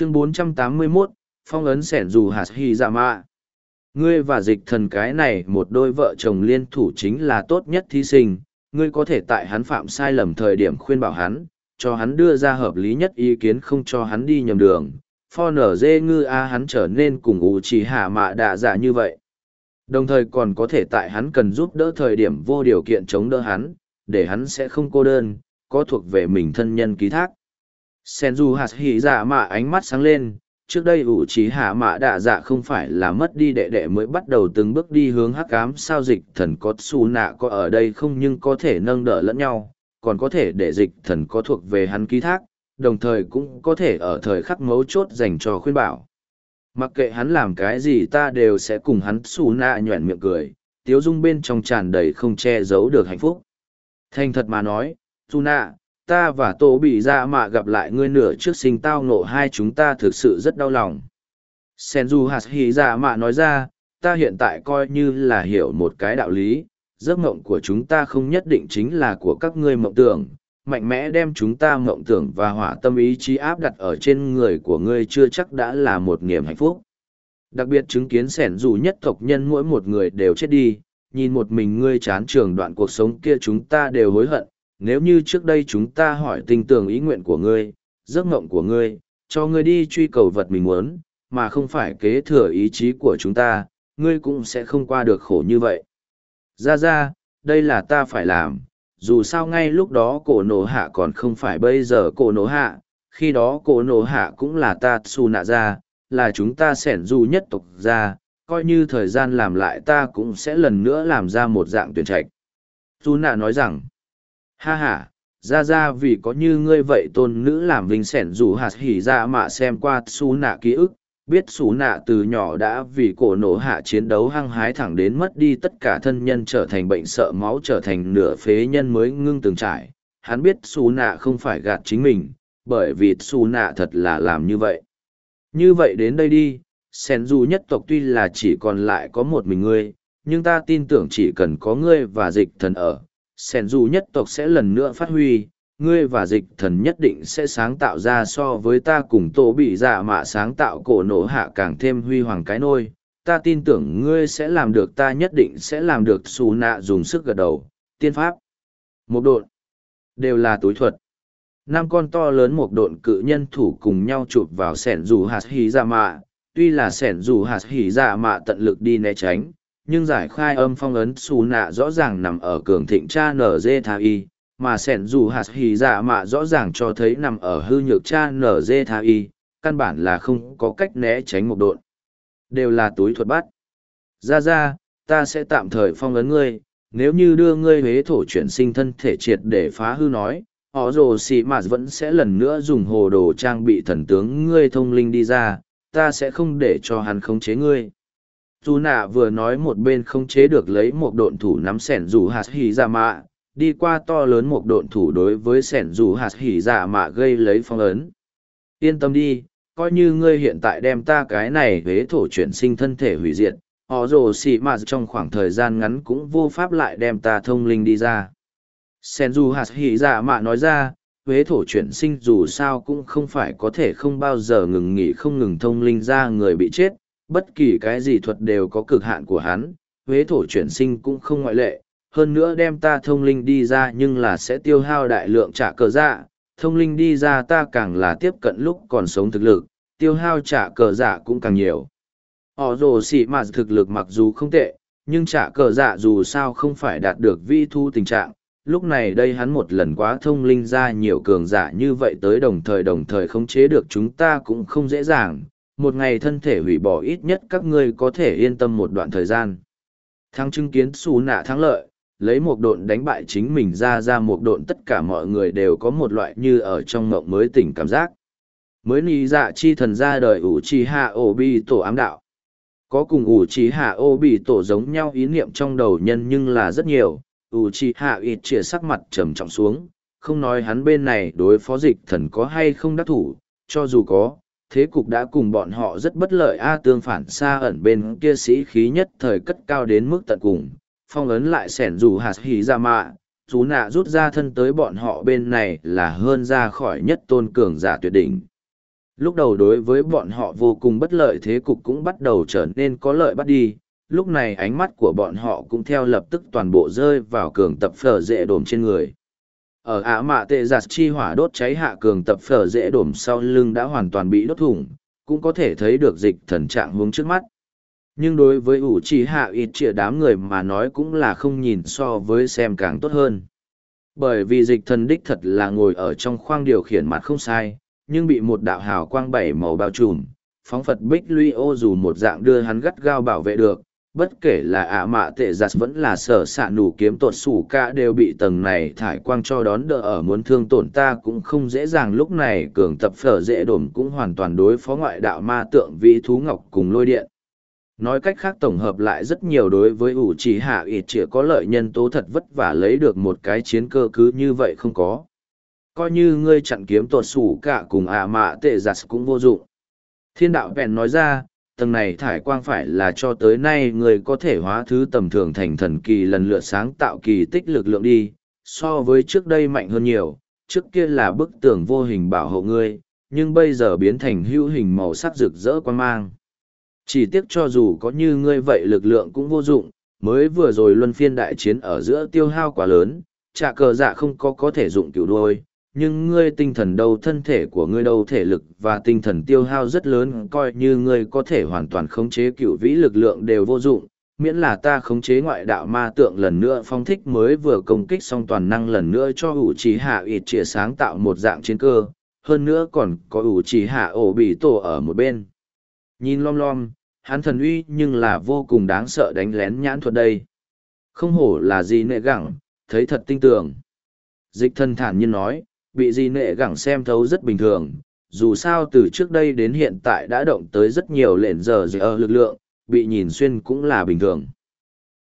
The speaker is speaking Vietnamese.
chương 481, phong ấn sẻn dù hạt hy dạ mạ. Ngươi và dịch thần cái này một đôi vợ chồng liên thủ chính là tốt nhất thí sinh. Ngươi có thể tại hắn phạm sai lầm thời điểm khuyên bảo hắn cho hắn đưa ra hợp lý nhất ý kiến không cho hắn đi nhầm đường. Pho nở dê ngư a hắn trở nên cùng ủ chỉ hạ mạ đạ dạ như vậy. Đồng thời còn có thể tại hắn cần giúp đỡ thời điểm vô điều kiện chống đỡ hắn để hắn sẽ không cô đơn có thuộc về mình thân nhân ký thác sen du hạt hỉ dạ mạ ánh mắt sáng lên, trước đây ủ trí hạ mạ đạ dạ không phải là mất đi đệ đệ mới bắt đầu từng bước đi hướng hắc ám sao dịch thần có xù nạ có ở đây không nhưng có thể nâng đỡ lẫn nhau, còn có thể để dịch thần có thuộc về hắn ký thác, đồng thời cũng có thể ở thời khắc mấu chốt dành cho khuyên bảo. Mặc kệ hắn làm cái gì ta đều sẽ cùng hắn xù nạ nhoẻn miệng cười, tiếu dung bên trong tràn đầy không che giấu được hạnh phúc. Thành thật mà nói xù nạ ta và tổ bị ra mạ gặp lại ngươi nửa trước sinh tao nộ hai chúng ta thực sự rất đau lòng. Sen du hạt hy ra dạ mạ nói ra, ta hiện tại coi như là hiểu một cái đạo lý, giấc mộng của chúng ta không nhất định chính là của các ngươi mộng tưởng, mạnh mẽ đem chúng ta mộng tưởng và hỏa tâm ý chí áp đặt ở trên người của ngươi chưa chắc đã là một niềm hạnh phúc. Đặc biệt chứng kiến sẻn dù nhất tộc nhân mỗi một người đều chết đi, nhìn một mình ngươi chán trường đoạn cuộc sống kia chúng ta đều hối hận nếu như trước đây chúng ta hỏi tình tưởng ý nguyện của ngươi, giấc mộng của ngươi, cho ngươi đi truy cầu vật mình muốn, mà không phải kế thừa ý chí của chúng ta, ngươi cũng sẽ không qua được khổ như vậy. Ra ra, đây là ta phải làm, dù sao ngay lúc đó cổ nổ hạ còn không phải bây giờ cổ nổ hạ, khi đó cổ nổ hạ cũng là ta su nạ ra, là chúng ta sẻn du nhất tộc ra, coi như thời gian làm lại ta cũng sẽ lần nữa làm ra một dạng tuyển trạch. Su nạ nói rằng, Ha ha, ra ra vì có như ngươi vậy tôn nữ làm vinh sẻn dù hạt hỉ ra mà xem qua xú nạ ký ức, biết xú nạ từ nhỏ đã vì cổ nổ hạ chiến đấu hăng hái thẳng đến mất đi tất cả thân nhân trở thành bệnh sợ máu trở thành nửa phế nhân mới ngưng từng trải. Hắn biết xú nạ không phải gạt chính mình, bởi vì xú nạ thật là làm như vậy. Như vậy đến đây đi, sen dù nhất tộc tuy là chỉ còn lại có một mình ngươi, nhưng ta tin tưởng chỉ cần có ngươi và dịch thần ở sẻn dù nhất tộc sẽ lần nữa phát huy, ngươi và dịch thần nhất định sẽ sáng tạo ra so với ta cùng tổ bị dạ mạ sáng tạo cổ nổ hạ càng thêm huy hoàng cái nôi. Ta tin tưởng ngươi sẽ làm được, ta nhất định sẽ làm được, xù nạ dùng sức gật đầu. Tiên pháp. Một độn. Đều là túi thuật. Năm con to lớn một độn cự nhân thủ cùng nhau chụp vào sẻn dù hạt hỉ dạ mạ. Tuy là sẻn dù hạt hỉ dạ mạ tận lực đi né tránh nhưng giải khai âm phong ấn xù nạ rõ ràng nằm ở cường thịnh cha nở dê tha y, mà sẻn dù hạt hì dạ mạ rõ ràng cho thấy nằm ở hư nhược cha nở dê tha y, căn bản là không có cách né tránh một độn. Đều là túi thuật bắt. Ra ra ta sẽ tạm thời phong ấn ngươi, nếu như đưa ngươi huế thổ chuyển sinh thân thể triệt để phá hư nói, họ rồ xì mạt vẫn sẽ lần nữa dùng hồ đồ trang bị thần tướng ngươi thông linh đi ra, ta sẽ không để cho hắn khống chế ngươi dù nạ vừa nói một bên không chế được lấy một độn thủ nắm sẻn dù hạt hỉ dạ mạ, đi qua to lớn một độn thủ đối với sẻn dù hạt hỉ dạ mạ gây lấy phong ấn. Yên tâm đi, coi như ngươi hiện tại đem ta cái này huế thổ chuyển sinh thân thể hủy diệt, họ rồ xì mạ trong khoảng thời gian ngắn cũng vô pháp lại đem ta thông linh đi ra. Sen dù hạt hỉ dạ mạ nói ra huế thổ chuyển sinh dù sao cũng không phải có thể không bao giờ ngừng nghỉ không ngừng thông linh ra người bị chết bất kỳ cái gì thuật đều có cực hạn của hắn, huế thổ chuyển sinh cũng không ngoại lệ, hơn nữa đem ta thông linh đi ra nhưng là sẽ tiêu hao đại lượng trả cờ dạ, thông linh đi ra ta càng là tiếp cận lúc còn sống thực lực, tiêu hao trả cờ dạ cũng càng nhiều. Họ rồ xị mà thực lực mặc dù không tệ, nhưng trả cờ dạ dù sao không phải đạt được vi thu tình trạng. Lúc này đây hắn một lần quá thông linh ra nhiều cường giả như vậy tới đồng thời đồng thời khống chế được chúng ta cũng không dễ dàng, một ngày thân thể hủy bỏ ít nhất các ngươi có thể yên tâm một đoạn thời gian. Thắng chứng kiến xù nạ thắng lợi, lấy một độn đánh bại chính mình ra ra một độn tất cả mọi người đều có một loại như ở trong mộng mới tỉnh cảm giác. Mới nì dạ chi thần ra đời ủ chi hạ ổ bi tổ ám đạo. Có cùng ủ chi hạ ổ bi tổ giống nhau ý niệm trong đầu nhân nhưng là rất nhiều, ủ chi hạ ít chia sắc mặt trầm trọng xuống, không nói hắn bên này đối phó dịch thần có hay không đắc thủ, cho dù có, thế cục đã cùng bọn họ rất bất lợi. A tương phản xa ẩn bên kia sĩ khí nhất thời cất cao đến mức tận cùng. Phong ấn lại sẻn dù hạt hỉ ra mạ. Chú nạ rút ra thân tới bọn họ bên này là hơn ra khỏi nhất tôn cường giả tuyệt đỉnh. Lúc đầu đối với bọn họ vô cùng bất lợi thế cục cũng bắt đầu trở nên có lợi bắt đi. Lúc này ánh mắt của bọn họ cũng theo lập tức toàn bộ rơi vào cường tập phở dễ đồm trên người ở ả mạ tệ giặt chi hỏa đốt cháy hạ cường tập phở dễ đổm sau lưng đã hoàn toàn bị đốt thủng, cũng có thể thấy được dịch thần trạng hướng trước mắt. Nhưng đối với ủ trì hạ ít chĩa đám người mà nói cũng là không nhìn so với xem càng tốt hơn. Bởi vì dịch thần đích thật là ngồi ở trong khoang điều khiển mặt không sai, nhưng bị một đạo hào quang bảy màu bao trùm, phóng phật bích luy ô dù một dạng đưa hắn gắt gao bảo vệ được bất kể là ạ mạ tệ giặt vẫn là sở s ạ nủ kiếm tột sủ ca đều bị tầng này thải quang cho đón đỡ ở muốn thương tổn ta cũng không dễ dàng. Lúc này cường tập phở dễ đổm cũng hoàn toàn đối phó ngoại đạo ma tượng vĩ thú ngọc cùng lôi điện. Nói cách khác tổng hợp lại rất nhiều đối với ủ chỉ hạ ít chĩa có lợi nhân tố thật vất vả lấy được một cái chiến cơ cứ như vậy không có. Coi như ngươi chặn kiếm tuột sủ cả cùng ạ mạ tệ giặt cũng vô dụng. Thiên đạo vẹn nói ra tầng này thải quang phải là cho tới nay người có thể hóa thứ tầm thường thành thần kỳ lần lượt sáng tạo kỳ tích lực lượng đi so với trước đây mạnh hơn nhiều trước kia là bức tường vô hình bảo hộ ngươi nhưng bây giờ biến thành hữu hình màu sắc rực rỡ quan mang. Chỉ tiếc cho dù có như ngươi vậy lực lượng cũng vô dụng, mới vừa rồi luân phiên đại chiến ở giữa tiêu hao quá lớn, trả cờ dạ không có có thể dụng cửu đôi, nhưng ngươi tinh thần đâu thân thể của ngươi đâu thể lực và tinh thần tiêu hao rất lớn coi như ngươi có thể hoàn toàn khống chế cửu vĩ lực lượng đều vô dụng, miễn là ta khống chế ngoại đạo ma tượng lần nữa phong thích mới vừa công kích xong toàn năng lần nữa cho ủ trí hạ ít chĩa sáng tạo một dạng chiến cơ, hơn nữa còn có ủ trí hạ ổ bị tổ ở một bên. Nhìn lom lom, hắn thần uy nhưng là vô cùng đáng sợ đánh lén nhãn thuật đây. Không hổ là gì nệ gẳng, thấy thật tinh tường. Dịch thân thản nhiên nói, bị gì nệ gẳng xem thấu rất bình thường, dù sao từ trước đây đến hiện tại đã động tới rất nhiều lệnh giờ giờ lực lượng, bị nhìn xuyên cũng là bình thường.